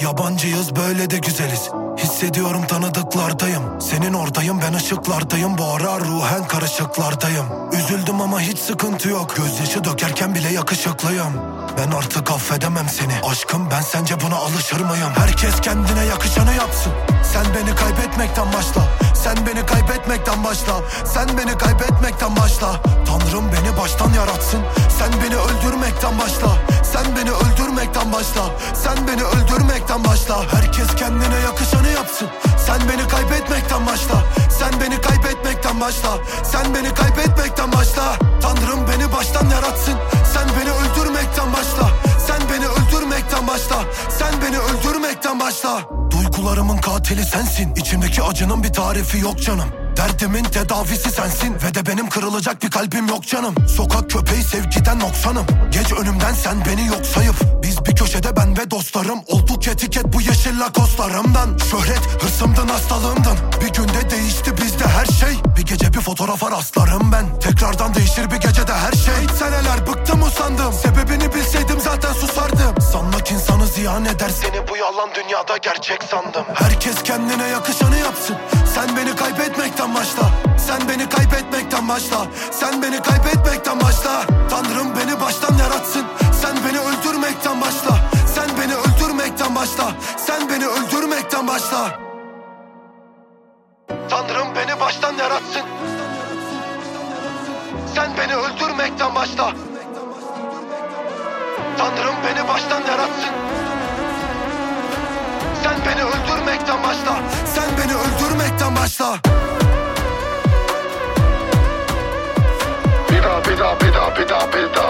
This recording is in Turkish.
Yabancıyız böyle de güzeliz. Hissediyorum tanıdıklardayım. Senin oradayım ben ışıklardayım. Bu ara ruhen karışıklardayım. Üzüldüm ama hiç sıkıntı yok. Gözyaşı dökerken bile yakışıklıyım. Ben artık affedemem seni. Aşkım ben sence buna alışır mıyım? Herkes kendine yakışanı yapsın. Sen beni kaybetmekten başla Sen beni kaybetmekten başla Sen beni kaybetmekten başla Tanrım beni baştan yaratsın Sen beni öldürmekten başla Sen beni öldürmekten başla Sen beni öldürmekten başla Herkes kendine yakışanı yapsın Sen beni kaybetmekten başla Sen beni kaybetmekten başla Sen beni kaybetmekten başla Tanrım beni baştan yaratsın Sen beni öldürmekten başla Sen beni öldürmekten başla Sen beni öldürmekten başla Duygularımın katili sensin. İçimdeki acının bir tarifi yok canım. Derdimin tedavisi sensin. Ve de benim kırılacak bir kalbim yok canım. Sokak köpeği sevgiden noksanım. Geç önümden sen beni yok sayıp. Biz bir köşede ben ve dostlarım. Olduk etiket bu yeşil lakoslarımdan. Şöhret hırsımdın hastalığımdın. Bir günde değişti bizde her şey. Bir gece bir fotoğrafa rastlarım ben. Tekrardan değişir bir gecede her şey. Seneler bıktım usandım ziyan eder. Seni bu yalan dünyada gerçek sandım. Herkes kendine yakışanı yapsın. Sen beni kaybetmekten başla. Sen beni kaybetmekten başla. Sen beni kaybetmekten başla. Tanrım beni baştan yaratsın. Sen beni öldürmekten başla. Sen beni öldürmekten başla. Sen beni öldürmekten başla. Tanrım beni baştan yaratsın. Sen beni öldürmekten başla Tanrım beni baştan yaratsın. Sen beni öldürmekten başla. Sen beni öldürmekten başla. Bir daha bir daha bir daha bir daha bir daha